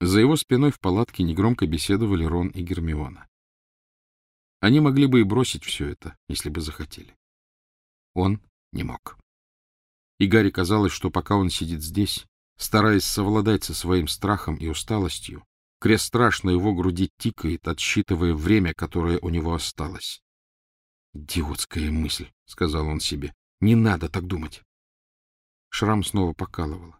За его спиной в палатке негромко беседовали Рон и Гермиона. Они могли бы и бросить все это, если бы захотели. Он не мог. И Гарри казалось, что пока он сидит здесь, стараясь совладать со своим страхом и усталостью, крест страш на его груди тикает, отсчитывая время, которое у него осталось. «Идиотская мысль», — сказал он себе. «Не надо так думать». Шрам снова покалывало.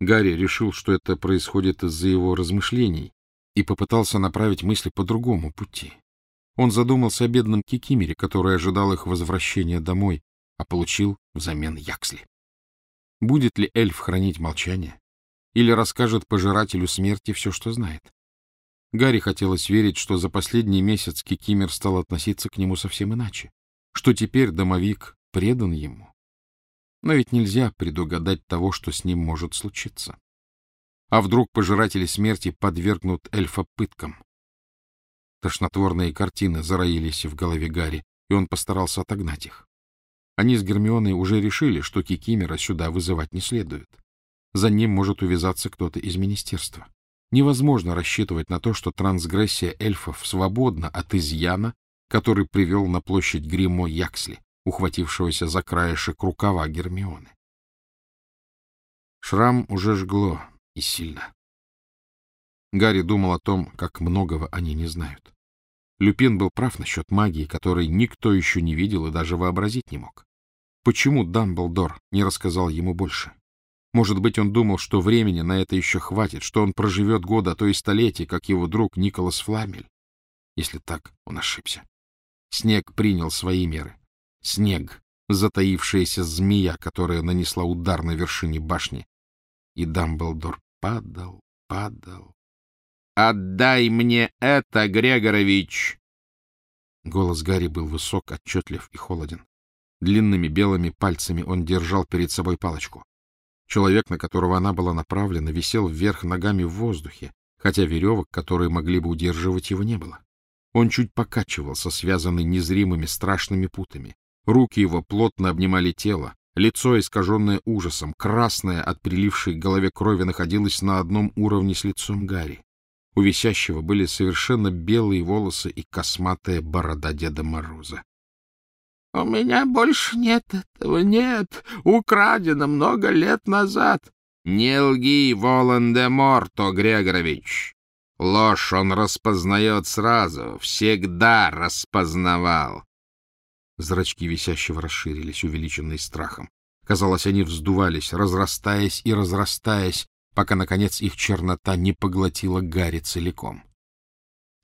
Гарри решил, что это происходит из-за его размышлений, и попытался направить мысли по другому пути. Он задумался о бедном Кикимере, который ожидал их возвращения домой, а получил взамен Яксли. Будет ли эльф хранить молчание? Или расскажет пожирателю смерти все, что знает? Гарри хотелось верить, что за последний месяц Кикимер стал относиться к нему совсем иначе, что теперь домовик предан ему. Но ведь нельзя предугадать того, что с ним может случиться. А вдруг пожиратели смерти подвергнут эльфа пыткам? Тошнотворные картины зароились в голове Гарри, и он постарался отогнать их. Они с Гермионой уже решили, что Кикимера сюда вызывать не следует. За ним может увязаться кто-то из министерства. Невозможно рассчитывать на то, что трансгрессия эльфов свободна от изъяна, который привел на площадь Гримо Яксли, ухватившегося за краешек рукава Гермионы. Шрам уже жгло, и сильно. Гарри думал о том, как многого они не знают. Люпин был прав насчет магии, которой никто еще не видел и даже вообразить не мог. Почему Дамблдор не рассказал ему больше? Может быть, он думал, что времени на это еще хватит, что он проживет года, а то и столетия, как его друг Николас Фламель. Если так, он ошибся. Снег принял свои меры. Снег, затаившаяся змея, которая нанесла удар на вершине башни. И Дамблдор падал, падал. «Отдай мне это, Грегорович!» Голос Гарри был высок, отчетлив и холоден. Длинными белыми пальцами он держал перед собой палочку. Человек, на которого она была направлена, висел вверх ногами в воздухе, хотя веревок, которые могли бы удерживать его, не было. Он чуть покачивался, связанный незримыми страшными путами. Руки его плотно обнимали тело, лицо, искаженное ужасом, красное от прилившей к голове крови, находилось на одном уровне с лицом Гарри. У висящего были совершенно белые волосы и косматая борода Деда Мороза. — У меня больше нет этого, нет. Украдено много лет назад. — Не лги, Волан-де-Морто, Грегорович. Ложь он распознает сразу, всегда распознавал. Зрачки висящего расширились, увеличенные страхом. Казалось, они вздувались, разрастаясь и разрастаясь, пока, наконец, их чернота не поглотила Гарри целиком.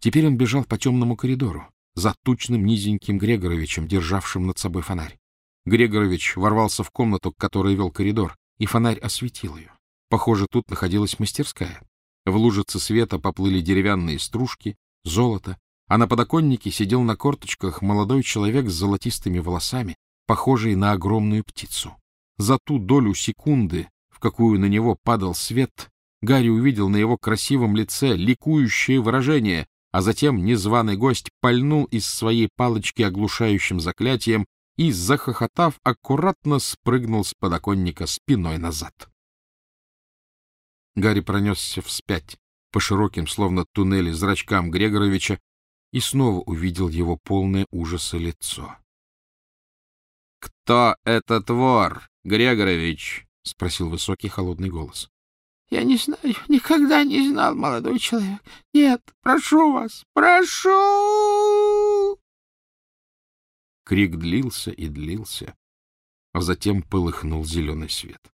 Теперь он бежал по темному коридору, за тучным низеньким Грегоровичем, державшим над собой фонарь. Грегорович ворвался в комнату, к которой вел коридор, и фонарь осветил ее. Похоже, тут находилась мастерская. В лужице света поплыли деревянные стружки, золото, а на подоконнике сидел на корточках молодой человек с золотистыми волосами, похожий на огромную птицу. За ту долю секунды, в какую на него падал свет, Гарри увидел на его красивом лице ликующее выражение, а затем незваный гость пальнул из своей палочки оглушающим заклятием и, захохотав, аккуратно спрыгнул с подоконника спиной назад. Гарри пронесся вспять по широким, словно туннели, зрачкам Грегоровича и снова увидел его полное ужаса лицо. — Кто этот вор, Грегорович? — спросил высокий холодный голос. — Я не знаю, никогда не знал, молодой человек. Нет, прошу вас, прошу! Крик длился и длился, а затем полыхнул зеленый свет.